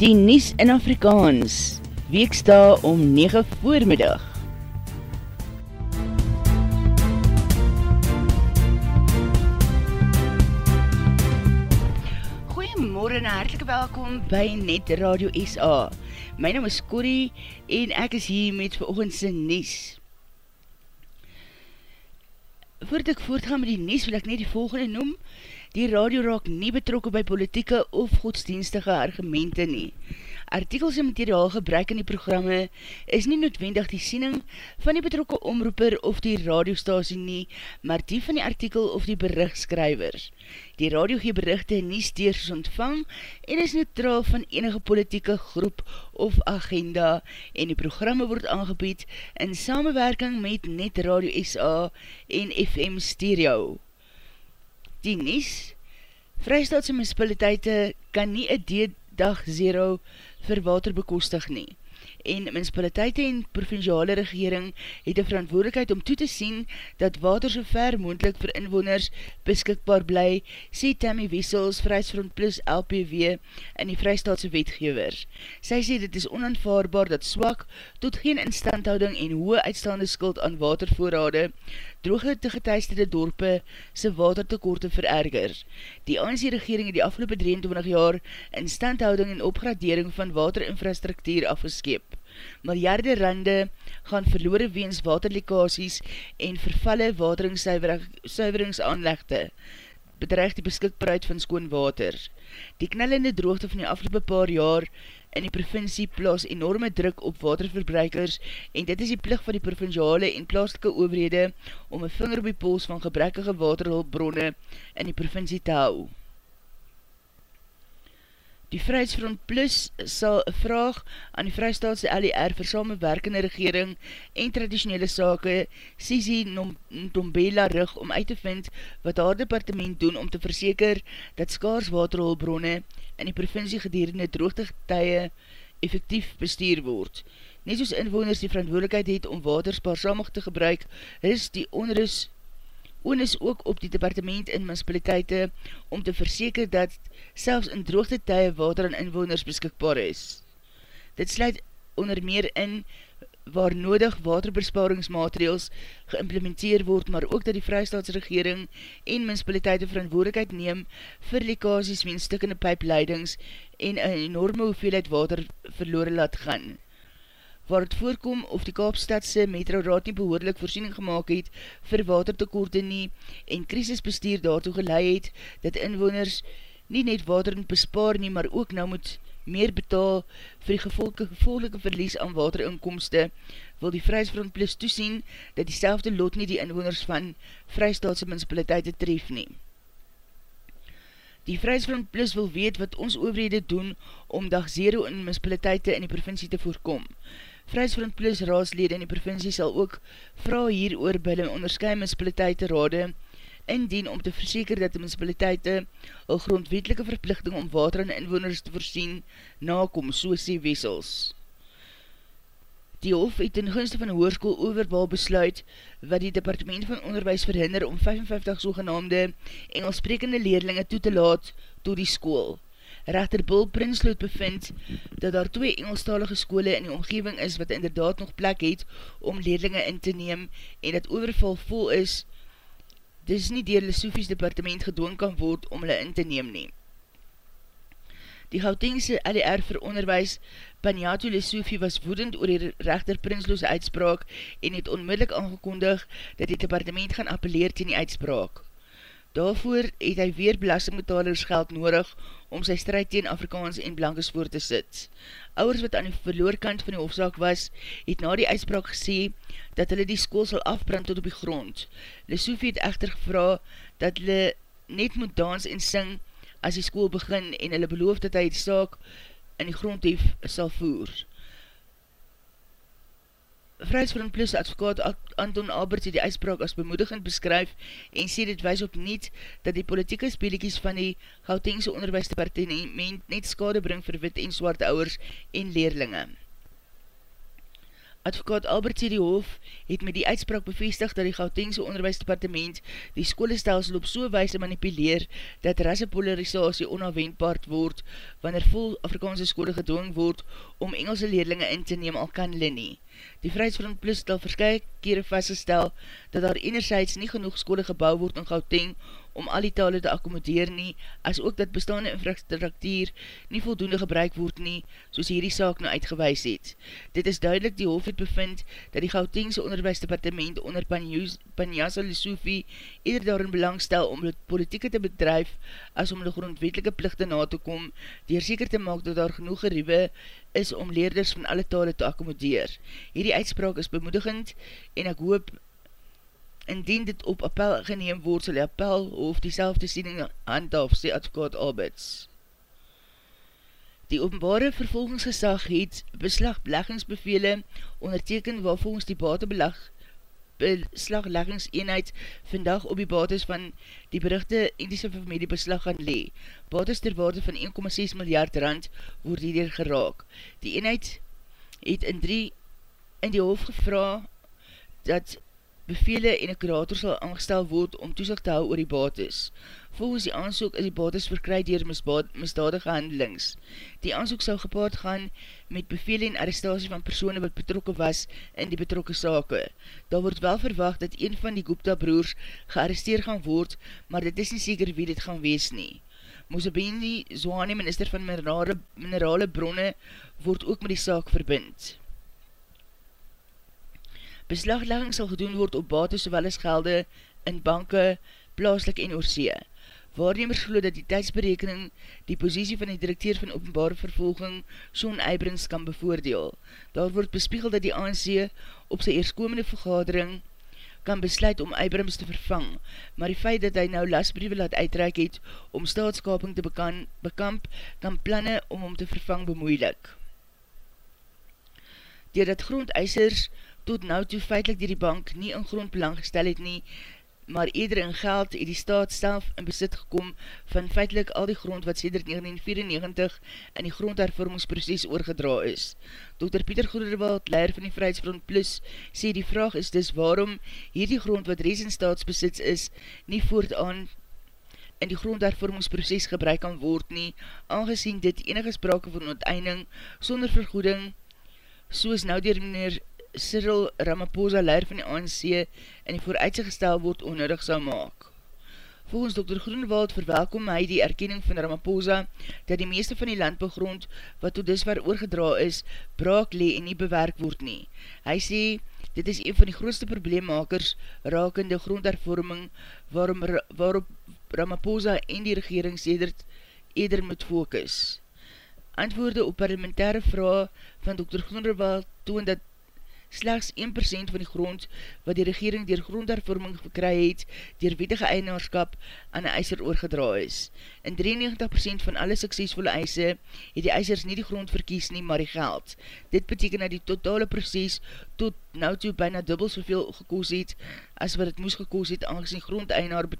Die Nies in Afrikaans, weeksta om 9 voormiddag. Goeiemorgen en hartelike welkom by Net Radio SA. My naam is Corrie en ek is hier met veroogendse Nies. Voordat ek voortgaan met die Nies wil ek net die volgende noem, Die radio raak nie betrokken by politieke of godsdienstige argumente nie. Artikels en materiaal gebruik in die programme is nie noodwendig die siening van die betrokke omroeper of die radiostasie nie, maar die van die artikel of die berichtskryvers. Die radio gee berichte nie steers ontvang en is neutraal van enige politieke groep of agenda en die programme word aangebied in samenwerking met Net Radio SA en FM Stereo die Nies, Vrystaatse municipaliteite kan nie een D-dag zero vir water bekostig nie en municipaliteite en provinciale regering het een verantwoordelikheid om toe te sien dat water so ver moendlik vir inwoners beskikbaar bly, sê Tammy Wessels, Vrijsfront Plus LPW in die Vrijstaatse wetgever. Sy sê dit is onaanvaarbaar dat swak tot geen instandhouding en hoë uitstaande skuld aan watervoorrade droge te getuisterde dorpe sy watertekorte vererger. Die ANC regering het die afgelopen 23 jaar instandhouding en opgradering van waterinfrastruktuur afgeskeep miljarde rande gaan verloore weens waterlikasies en vervalle wateringssuiveringsaanlegte bedreig die beskikbaarheid van skoon water. Die knellende droogte van die afgelopen paar jaar in die provincie plaas enorme druk op waterverbruikers en dit is die plig van die provinciale en plaaslike overhede om een vinger op die pols van gebrekkige waterhulpbronne in die provincie te hou. Die Vrijheidsfront Plus sal vraag aan die Vrijstaatse LER vir samenwerkende regering en traditionele sake Sisi Ntombela rug om uit te vind wat haar departement doen om te verseker dat skaars waterholbronne in die provincie gedurende droogtegetije effectief bestuur word. Net soos inwoners die verantwoordelikheid het om water spaarsamig te gebruik, is die onrus onus ook op die departement in municipaliteite om te verseker dat selfs in droogte tye water aan inwoners beskikbaar is. Dit sluit onder meer in waar nodig waterbesparingsmaatregels geïmplementeer word, maar ook dat die vrijstaatsregering en municipaliteite verantwoordelikheid neem vir lekasies wien stikkende pijpleidings en een enorme hoeveelheid water verloren laat gaan waar het voorkom of die Kaapstadse Metro Raad nie behoorlik voorsiening gemaakt het vir watertekorte nie en krisisbestuur daartoe geleid het dat inwoners nie net water moet bespaar nie, maar ook nou moet meer betaal vir die gevolge, gevolgelike verlies aan waterinkomste, wil die Vrijsfront Plus toesien dat die selfde lot nie die inwoners van Vrijstaatse municipaliteite tref nie. Die Vrijsfront Plus wil weet wat ons overhede doen om dag zero in municipaliteite in die provincie te voorkom. Vrijsfront Plus raadslede in die provincie sal ook vraag hier oor by die onderskui municipaliteite rade indien om te verseker dat die municipaliteite een grondwetelike verplichting om water aan inwoners te voorsien nakom, so sê Wessels. Die hof het in gunste van die hoorskoel overbal besluit wat die departement van onderwijs verhinder om 55 sogenaamde Engelssprekende leerlinge toe te laat to die school. Rechter Bill Prinsloo bevind dat daar twee Engelstalige skole in die omgeving is wat inderdaad nog plek het om leerlinge in te neem en dat overval vol is, dis nie dier die Sofies departement gedoon kan word om hulle in te neem neem. Die Gautengse LR vir onderwijs, Paniato Lesofie, was woedend oor die rechter Prinsloose uitspraak en het onmiddellik aangekondig dat die departement gaan appeleer ten die uitspraak. Daarvoor het hy weer belastingbetalers geld nodig om sy strijd teen Afrikaans en Blankes voor te sit. Ouers wat aan die verloorkant van die hofzaak was, het na die uitspraak gesê dat hulle die school sal afbrand tot op die grond. Lesofie het echter gevra dat hulle net moet dans en sing as die school begin en hulle beloof dat hy die saak in die grondhef sal voer. Vrijheidsfront Plus advokaat Anton Albert het die uitspraak as bemoedigend beskryf en sê dit wees op niet dat die politieke speelikies van die Gautengse onderwijsdepartement net skade bring vir wit en zwarte ouwers en leerlinge. Advokaat Albert C. Hof het met die uitspraak bevestig dat die Gautengse onderwijsdepartement die skolestelsel op so wijse manipuleer dat rassepolarisatie onafwendbaard word wanneer vol Afrikaanse skole gedwong word om Engelse leerlinge in te neem al kan hulle nie. Die Vrijheidsfront Plus stel verskye kere vastgestel dat daar enerzijds nie genoeg skole gebouw word in Gauteng om al die tale te accommodeer nie, as ook dat bestaande infrastructuur nie voldoende gebruik word nie, soos hierdie saak nou uitgewees het. Dit is duidelik die hoofd bevind dat die Gautengse onderwijsdepartement onder Panyasa Lesofie eerder daarin belangstel om het politieke te bedrijf as om die grondwetelike plichte na te kom, dier seker te maak dat daar genoeg geriewe is om leerders van alle tale te accommodeer. Hierdie uitspraak is bemoedigend en ek hoop indien dit op appel geneem word, sal die appel of die selfde siening handhaf, sê advokaat Alberts. Die openbare vervolgingsgesag het beslagbleggingsbevele onderteken waar volgens die batebelag beslagleggingseenheid vandag op die bates van die berichte Indische familie beslag gaan lee. Bates ter waarde van 1,6 miljard rand word hierder geraak. Die eenheid het in drie in die hoofd gevra dat bevele en een kurator sal aangestel word om toezicht te hou oor die bates. Volgens die aansoek is die bates verkry dier misdadige handelings. Die aansoek sal gepaard gaan met bevele en arrestatie van persone wat betrokken was in die betrokke sake. Daar word wel verwacht dat een van die Gupta broers gearresteer gaan word, maar dit is nie seker wie dit gaan wees nie. Mozabendi, Zwane, minister van minerale, minerale bronne, word ook met die saak verbind. Beslaglegging sal gedoen word op bate sowel as gelde in banke, plaaslik en oorsee. Waarnemers geloof dat die tijdsberekening die posiesie van die directeur van openbare vervolging Sean Eibrings kan bevoordeel. Daar word bespiegel dat die ANC op sy eerskomende vergadering kan besluit om Eibrings te vervang, maar die feit dat hy nou lasbriewe laat uitreik het om staatskaping te bekan, bekamp, kan planne om hom te vervang bemoeilik. Doordat grondeisers tot nou toe feitlik die die bank nie in grond belang gestel het nie, maar eerder in geld het die staat self in besit gekom van feitlik al die grond wat sêder 1994 in die grondhervormingsproces oorgedra is. Dr. Pieter Goederwald, leier van die Vrijheidsfront Plus, sê die vraag is dus waarom hierdie grond wat reeds in staatsbesits is, nie voortaan in die grondhervormingsproces gebruik kan word nie, aangezien dit enige sprake van onteinding sonder vergoeding, soos nou dier meneer Cyril Ramaphosa leir van die ANC en die vooruitse gestel word onnodig sal maak. Volgens Dr. Groenewald verwelkom hy die erkenning van Ramaphosa dat die meeste van die landbegrond wat tot disver oorgedra is, braak lee en nie bewerk word nie. Hy sê, dit is een van die grootste probleemmakers rakende grondhervorming waarom, waarop Ramaphosa en die regering sedert eder moet focus. Antwoorde op parlementaire vraag van Dr. Groenewald toon dat slechts 1% van die grond wat die regering dier grondhervorming gekry het, dier wetige eienaarskap aan die eiser oorgedra is. In 93% van alle suksesvolle eise het die eisers nie die grond verkies nie, maar die geld. Dit beteken dat die totale proces tot nou toe bijna dubbel soveel gekoos het, as wat het moes gekoos het, aangezien grondeienaar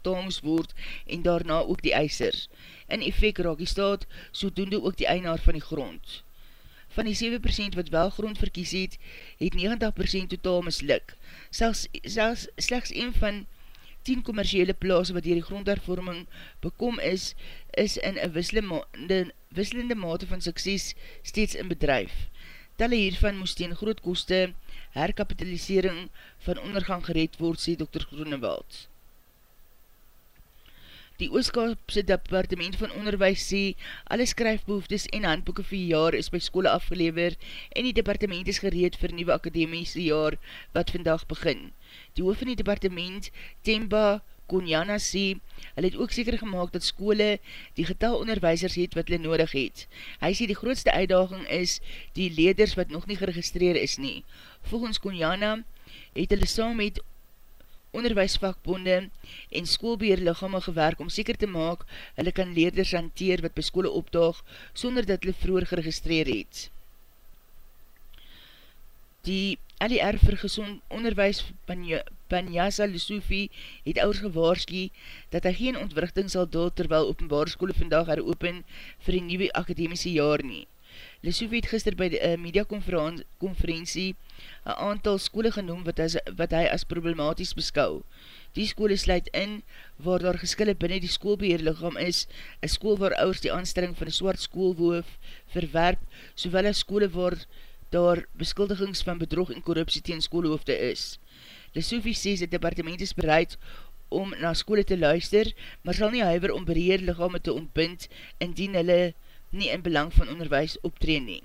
word en daarna ook die eisers. In effect raak die staat, so doende ook die eienaar van die grond. Van die 7% wat wel grond verkies het, het 90% totaal misluk. Selfs, selfs slechts een van 10 commerciele plaas wat hier die grondhervorming bekom is, is in een wisselende, wisselende mate van sukses steeds in bedrijf. Telle hiervan moest teen groot koste herkapitalisering van ondergang gereed word, sê Dr. Groenewald. Die Ooskapse Departement van Onderwijs sê, alle skryfbehoeftes en handboeken vir jaar is by skole afgelever en die departement is gereed vir nieuwe akademiese jaar wat vandag begin. Die hoof van die departement, Temba Konjana sê, hy het ook seker gemaakt dat skole die getal onderwijsers het wat hulle nodig het. Hy sê die grootste uitdaging is die leders wat nog nie geregistreer is nie. Volgens Konjana het hulle saam met onderwijsvakbonde en schoolbeheerlichamme gewerk om seker te maak hulle kan leerders hanteer wat by skole opdaag sonder dat hulle vroeger geregistreer het. Die LER vir gezond onderwijs Banyasa Lesofie het ouders gewaarski dat hy geen ontwrichting sal dood terwyl openbare skole vandag heropen vir die nieuwe akademiese jaar nie. Lesofie het gister by die uh, mediakonferentie een aantal skole genoem wat, as, wat hy as problematies beskou. Die skole sluit in waar daar geskille binnen die skoolbeheerlichaam is, een skool waar ouders die aanstelling van een swart skoolwoof verwerp, sowel as skole waar daar beskuldigings van bedrog en korruptie teen skoolhoofde is. Lesofie sê die departement is bereid om na skole te luister, maar sal nie huiver om beheerlichaam te ontbind indien hulle nie in belang van onderwijs optreen nie.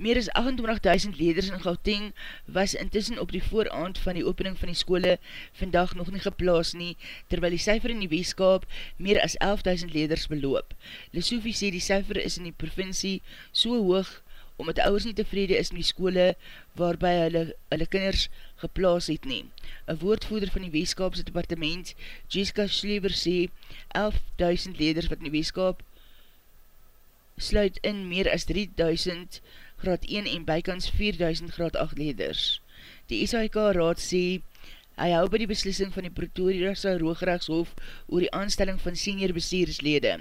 Meer as 28.000 leders in Gauteng was intussen op die vooraand van die opening van die skole vandag nog nie geplaas nie, terwyl die cijfer in die weeskap meer as 11.000 leders beloop. Lesofie sê die cijfer is in die provincie so hoog, omdat ouwers nie tevrede is in die skole waarby hulle, hulle kinders geplaas het nie. Een woordvoeder van die weeskapse departement, Jessica Schlever sê, 11.000 leders wat in die weeskap sluit in meer as 3000 graad 1 en bykans 4000 graad 8 leders. Die SHK raad sê, hy hou by die beslissing van die Pretoriase Roogrechtshof oor die aanstelling van senior bestuurslede.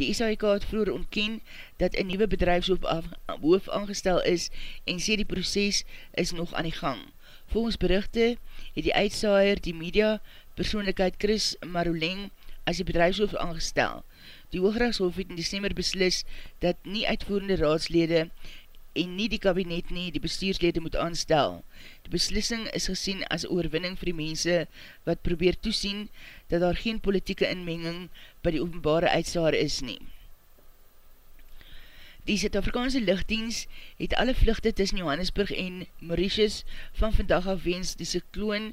Die SHK het vroeger ontken dat een nieuwe bedrijfshoof aangestel is en sê die proces is nog aan die gang. Volgens berichte het die uitsaaier die media persoonlijkheid Chris Maroleng as die bedrijfshoof aangestel. Die Hoogrechtshof het in december beslis dat nie uitvoerende raadslede en nie die kabinet nie die bestuurslede moet aanstel. Die beslissing is gesien as oorwinning vir die mense wat probeer toesien dat daar geen politieke inmenging by die openbare uitsaar is nie. Die Zuid-Afrikaanse lichtdienst het alle vluchte tussen Johannesburg en Mauritius van vandag af wens die cykloon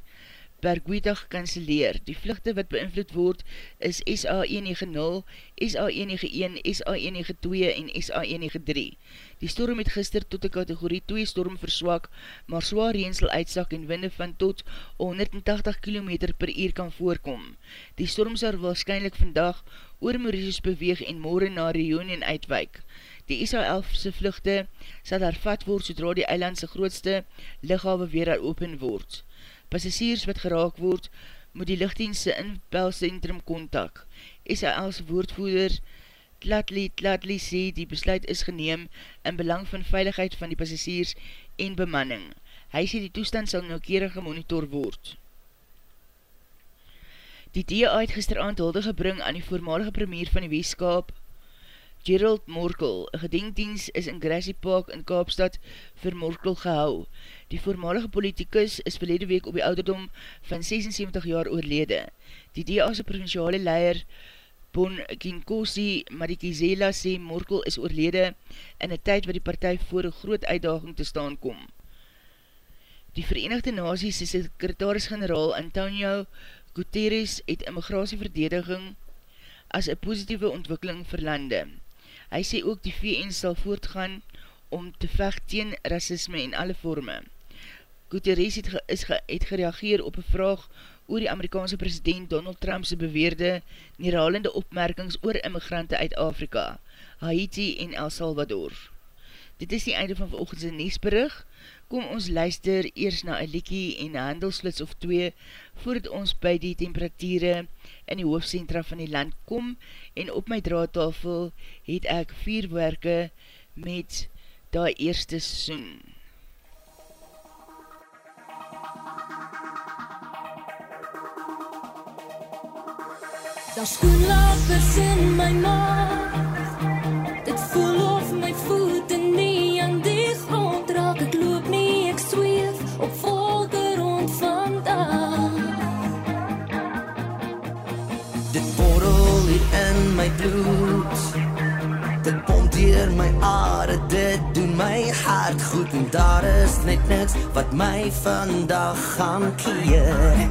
Bergwita gekanceleer. Die vluchte wat beïnvloed word is SA190, SA191, SA192 en SA193. Die storm het gister tot die kategorie 2 storm verswak, maar zwaar reensel uitsak en winde van tot 180 km per uur kan voorkom. Die storm sal waarschijnlijk vandag oor Mauritius beweeg en morgen na Reunion uitwijk. Die SA-11se vluchte sal hervat word sodra die eilandse grootste lichawe weer open word passasiers wat geraak word, moet die lichtdienste inbelcentrum kontak. SAL's woordvoeder Tlatli Tlatli sê die besluit is geneem in belang van veiligheid van die passasiers en bemanning. Hy sê die toestand sal noukeerig gemonitor word. Die DA het gisteravond hulde gebring aan die voormalige premier van die weeskap, Gerald Morkel. Een gedenkdienst is in Grassy Park in Kaapstad vir Morkel gehou. Die voormalige politicus is verlede week op die ouderdom van 76 jaar oorlede. Die DA'se provinciale leier Bon Kinkosi Marikizela sê Morkel is oorlede in een tyd wat die partij voor een groot uitdaging te staan kom. Die Verenigde Naties sekretaris-generaal Antonio Guterres het immigratieverdediging as een positieve ontwikkeling vir lande. Hy sê ook die VN sal voortgaan om te vecht teen racisme in alle vorme. Guterres het, ge, is ge, het gereageer op een vraag oor die Amerikaanse president Donald Trumpse beweerde neerhalende opmerkings oor immigrante uit Afrika, Haiti en El Salvador. Dit is die einde van veroogendse neesberig. Kom ons luister eers na een liekie en een handelsflits of twee voordat ons by die temperatuurde in die hoofdcentra van die land kom en op my draadtafel het ek vier werke met die eerste soen. Daar skoenlapers in my maag my bloed. Dit pomp dier my aarde Dit doen my hart goed. En daar is net niks wat my vandag gaan keer.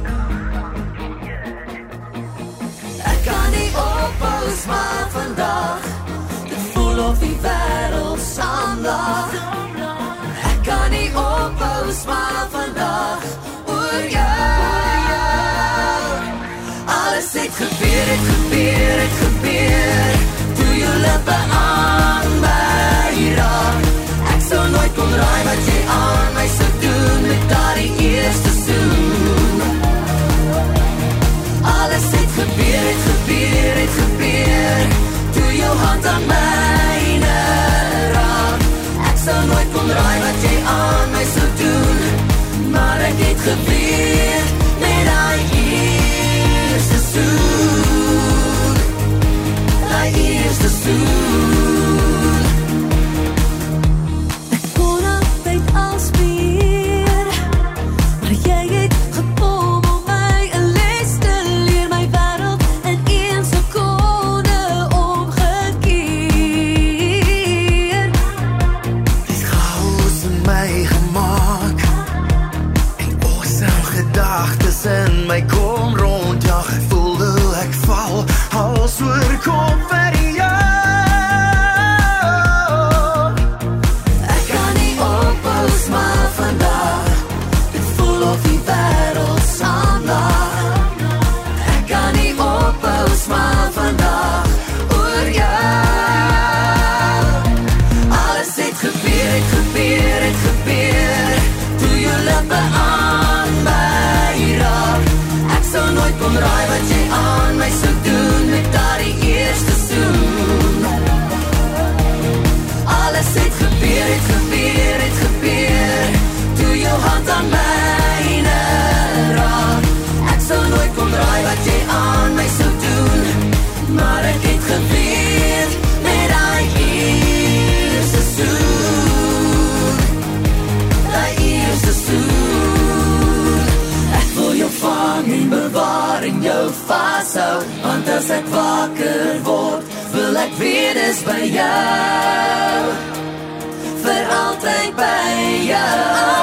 Ophou maar vandag. Dit voel of die wereld saamlag Ek gedagtes in my kom rond. Ja, voel ek val Hals oor kop as ek wakker word Wil ek weer eens by jou. Vir altyd by jou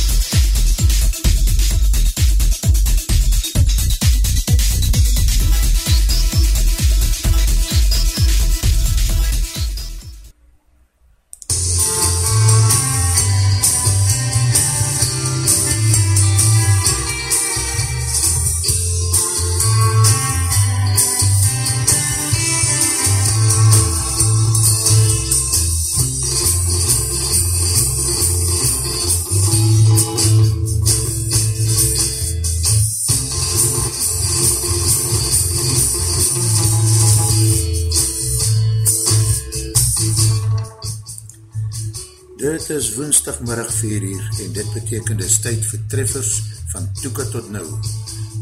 Woensdagmiddag 4 uur en dit beteken dit is tyd vir treffers van Toeka tot Nou.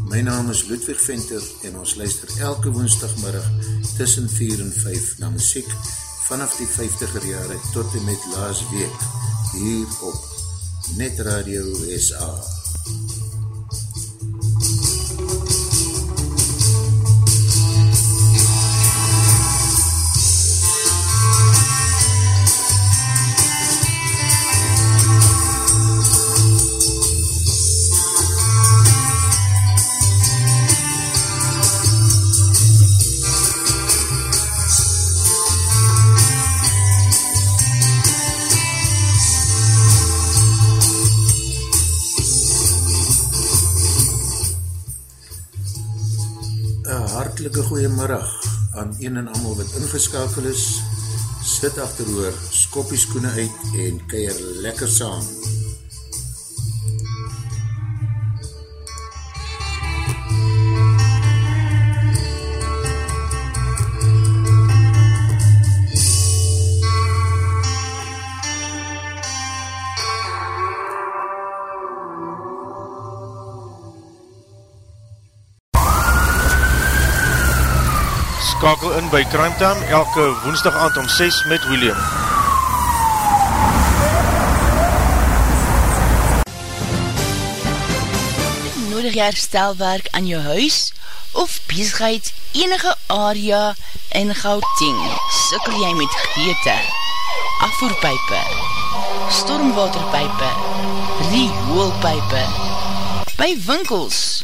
My naam is Ludwig Venter en ons luister elke woensdagmiddag tussen 4 en 5 na muziek vanaf die 50er jare tot en met laas week hier op Net Radio SA. hartelike goeiemiddag aan een en amal wat ingeskakel is. Sit achteroor, skop die skoene uit en keir lekker saam. Skakel in by Crime Time elke woensdag aand om 6 met William. Nodig jy herstelwerk aan jou huis of bezigheid enige area in Gauteng? Sikkel jy met geete, afvoerpijpe, stormwaterpijpe, rioolpijpe, by winkels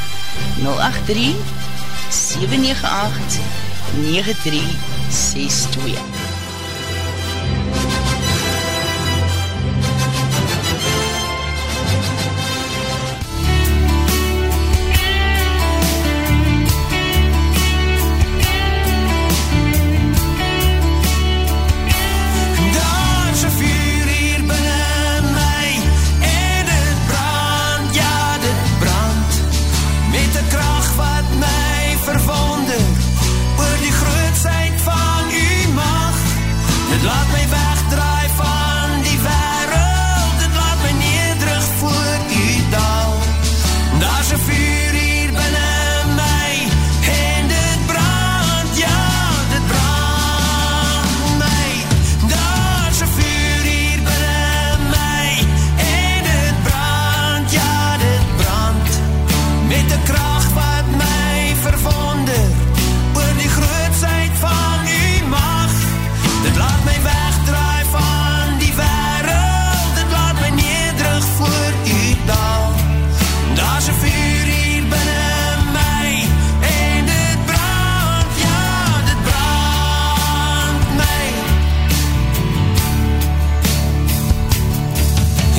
083 798 9362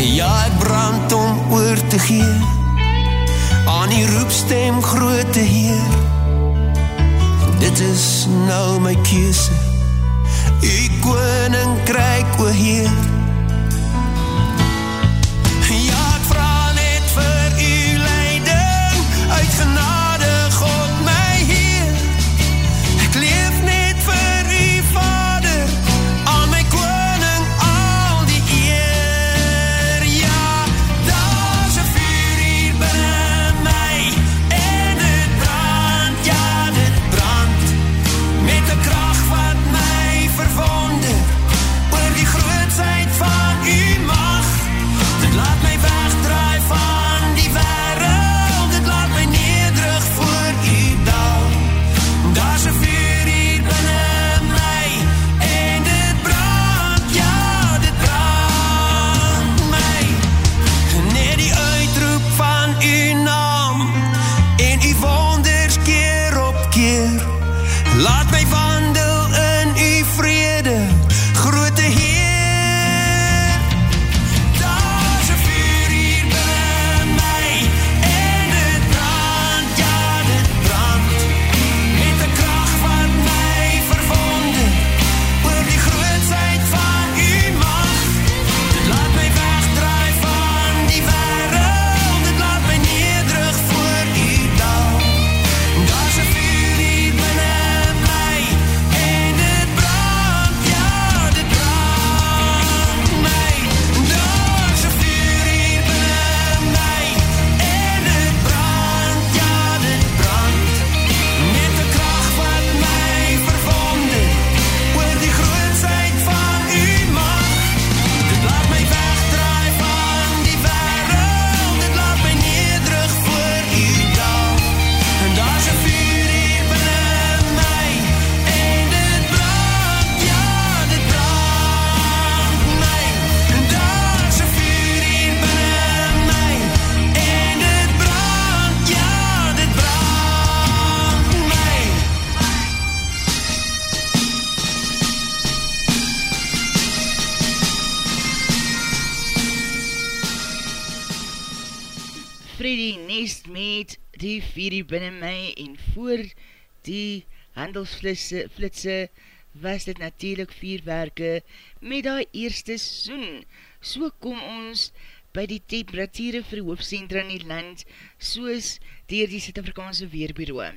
Ja, ek brand om oor te gee aan die roepstem groote Heer. Dit is nou my keuse. U koninkryk o Heer. Vierie binnen my en voor die handelsflitse was dit natuurlijk vierwerke met die eerste soen. So kom ons by die temperatuur vir hoofdcentra in die land soos dier die Sint-Afrikaanse Weerbureau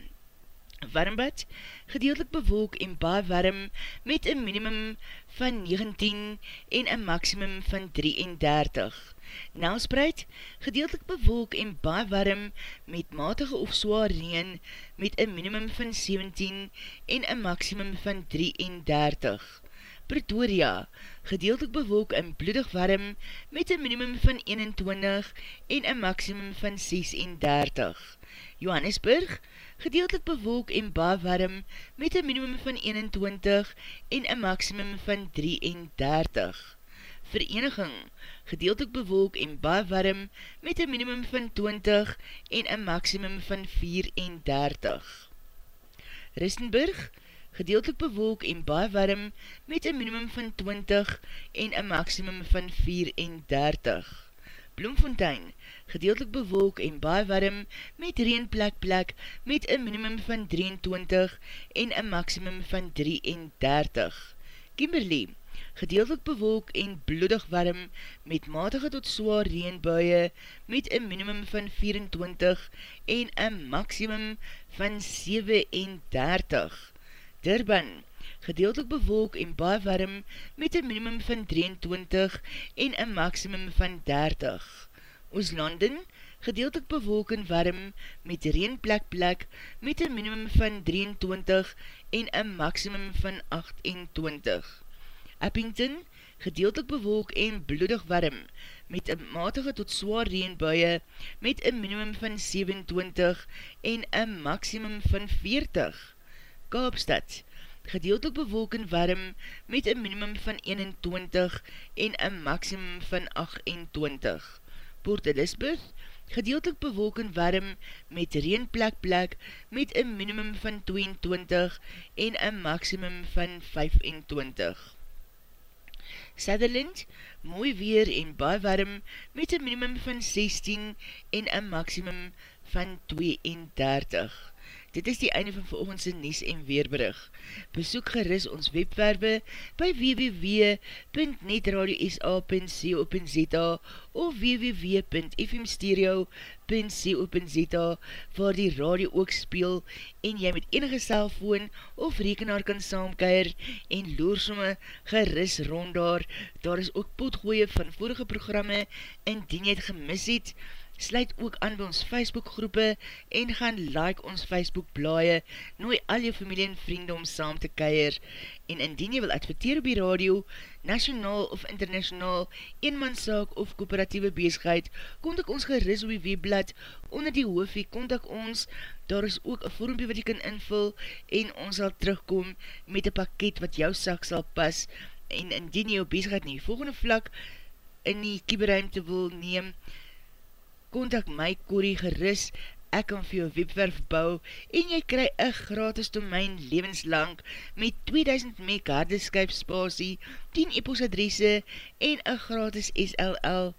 warmbad, gedeeltelik bewolk en baie warm met een minimum van 19 en een maximum van 33. Nelspreid, gedeeltelik bewolk en baie warm met matige of zwaar reen met een minimum van 17 en een maximum van 33. Pretoria, gedeeltelik bewolk en bloedig warm met een minimum van 21 en een maximum van 36. Johannesburg, gedeeltelik bewolk en baar warm met een minimum van 21 en een maximum van 33. Vereniging, gedeeltelik bewolk en baar warm met een minimum van 20 en een maximum van 34. Ristenburg, gedeeltelik bewolk en baar warm met een minimum van 20 en een maximum van 34. Bloemfontein, gedeeltelik bewolk en baie warm met reenplek plek met een minimum van 23 en een maximum van 33. Kimberley, gedeeltelik bewolk en bloedig warm met matige tot zwaar reenbuie met een minimum van 24 en een maximum van 37. Durban, gedeeltelik bewolk en baie warm met een minimum van 23 en een maximum van 30. Ooslanden, gedeeltelik bewolk en warm met reenplek plek met een minimum van 23 en een maximum van 28. Eppington, gedeeltelik bewolk en bloedig warm met een matige tot zwaar reenbuie met een minimum van 27 en een maximum van 40. Kaapstad, gedeeltelik bewolk en warm met een minimum van 21 en een maximum van 28. Port Elizabeth, gedeeltelik bewolk en warm met reenplek plek met een minimum van 22 en een maximum van 25. Sutherland, mooi weer en baie warm met een minimum van 16 en een maximum van 32. Dit is die einde van volgendse Nies en Weerbrug. Besoek geris ons webwerwe by www.netradio.sa.co.za of www.fmstereo.co.za waar die radio ook speel en jy met enige cellfoon of rekenaar kan saamkeir en loorsomme geris rond daar. Daar is ook potgooie van vorige programme en dien jy het gemis het, sluit ook aan by ons Facebook groepe en gaan like ons Facebook blaie, nooi al jou familie en vriende om saam te keir en indien jy wil adverteer op die radio, nationaal of internationaal, eenmanszaak of kooperatieve bezigheid, kontak ons geris op die webblad. Onder die hoofie, kontak ons, daar is ook een vormpie wat jy kan invul en ons sal terugkom met een pakket wat jou sak sal pas. En indien jy jou bezigheid in die volgende vlak in die kieberuimte wil neem, kontak my Corrie geris, ek kan vir jou webwerf bou en jy kry een gratis domein levenslang met 2000 meg harde Skype spasie, 10 e-post adresse en een gratis SLL,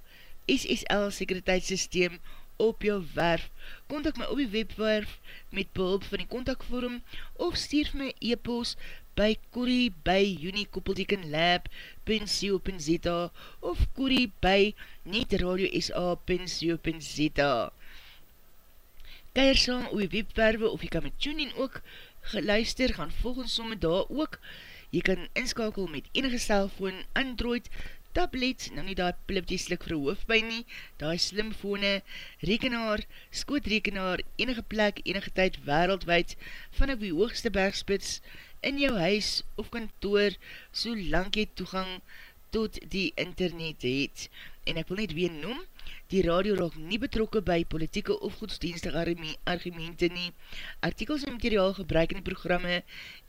SSL sekuriteitssysteem op jou werf. Kontak my op die webwerf met behulp van die kontakvorm of stuur my e-post by Corrie by unicopeltekenlab.co.za of Corrie by netradiosa.co.za Keir saam oor webwerwe of jy kan met TuneIn ook geluister, gaan volgens somme daar ook. Jy kan inskakel met enige cellfoon, Android, tablet, nou nie daar pliptie slik vir hoofdpijn nie, daar slimfone, rekenaar, skootrekenaar, enige plek, enige tyd, wereldwijd, vanaf die hoogste bergspits, in jou huis of kantoor so lang jy toegang tot die internet het. En ek wil net weer noem, die radio raak nie betrokke by politieke of godsdienstige argumente nie. Artikels en materiaal gebruik in die programme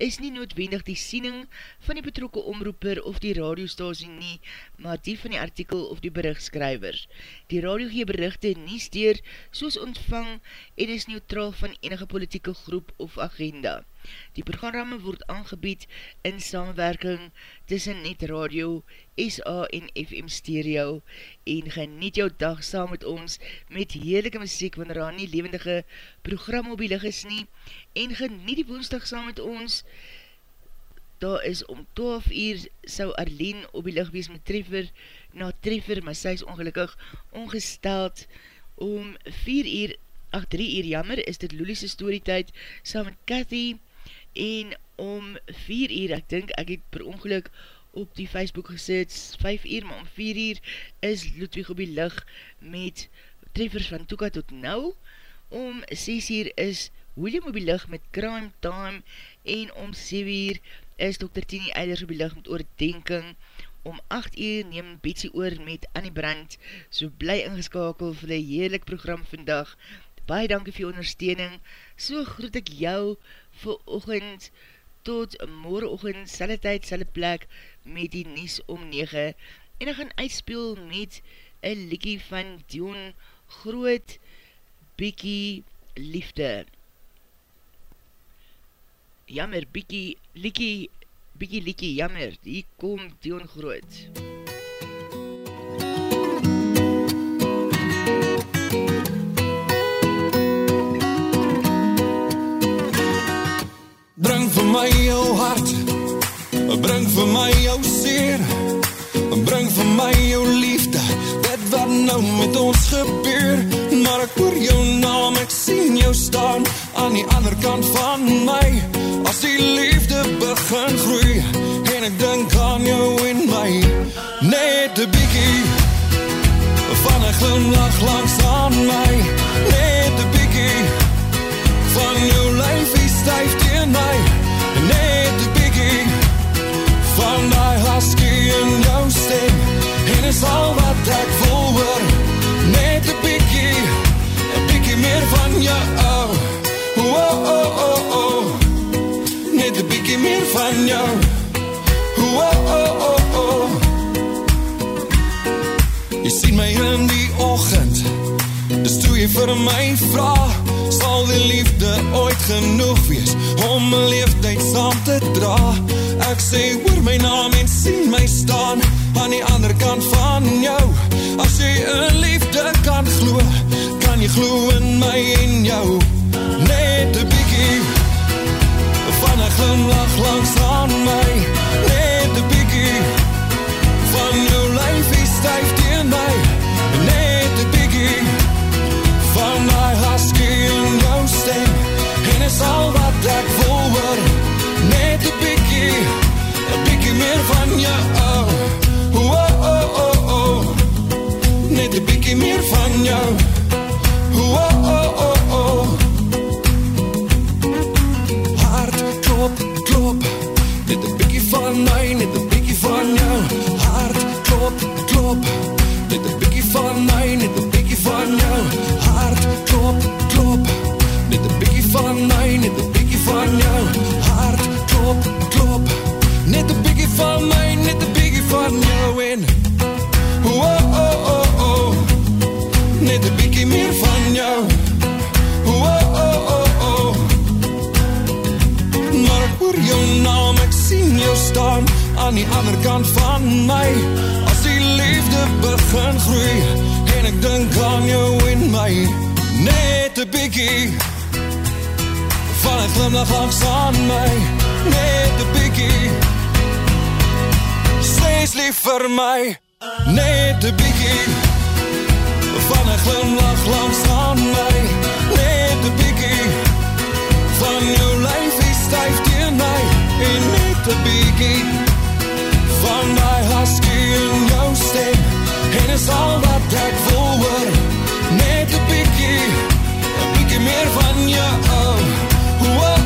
is nie noodwendig die siening van die betrokke omroeper of die radiostasie nie, maar die van die artikel of die berichtskryver. Die radio gee berichte nie steer soos ontvang en is neutraal van enige politieke groep of agenda. Die programme word aangebied in samenwerking tussen Net Radio, SA en FM Stereo en geniet jou dag saam met ons met heerlijke muziek wanneer daar nie levendige program op die lig is nie. En geniet die woensdag saam met ons. Daar is om 12 uur sou Arlene op die lig wees met treffer na treffer, maar sy is ongelukkig ongesteld. Om 4 uur, ach 3 uur jammer, is dit Lulie's storytijd saam met Cathy. En om 4 uur, ek dink ek het per ongeluk op die Facebook gesit, 5 uur, maar om 4 uur is Ludwig op die lig met treffers van Toeka tot nou. Om 6 uur is William op die lig met Crime Time en om 7 uur is Dr. Tini Eilers op die lig met oordenking. Om 8 uur neem Betsy oor met Annie Brandt, so bly ingeskakel vir die heerlik program vandag. Baie dankie vir jou ondersteuning. So groet ek jou vir ochend tot morgenochtend, selle tyd, selle plek, met die Nies om 9 en ek gaan uitspeel met een likkie van Dion Groot Bikkie Liefde. Jammer, Bikkie, Likkie, Bikkie Likkie, jammer, hier kom Dion Groot. Bring vir my jou hart Bring vir my jou seer. Bring vir my jou liefde. Dit wat nou met ons gebeur. Maar ek hoor jou naam Ek sien jou staan Aan die ander kant van my. As die liefde begin groei En ek denk aan jou en my Net een biekie Van een glimlach langs aan my En is al wat ek wil hoor. Net een bykie, een bykie meer van jou oh, oh, oh, oh, oh. Net een bykie meer van jou. Oh, oh, oh, oh. Jy sien my in die ochend Dis toe jy vir my vraag. Sal die liefde ooit genoeg wees Om my leeftijd saam te dra Ek sê hoor my naam en sien my staan Aan die ander kant van Aan die ander kant van my. As die liefde begin groei En ek dink aan jou en my Net een bykie Van een glimlach langs aan my Net een bykie Steeds lief vir my Net een bykie Van een glimlach langs aan my Net een bykie Van jou lijfie stijf teen my En net een bykie van daai husky in jou stem en is al wat ek wil hoor net 'n bietjie 'n bietjie meer van jou oh, oh.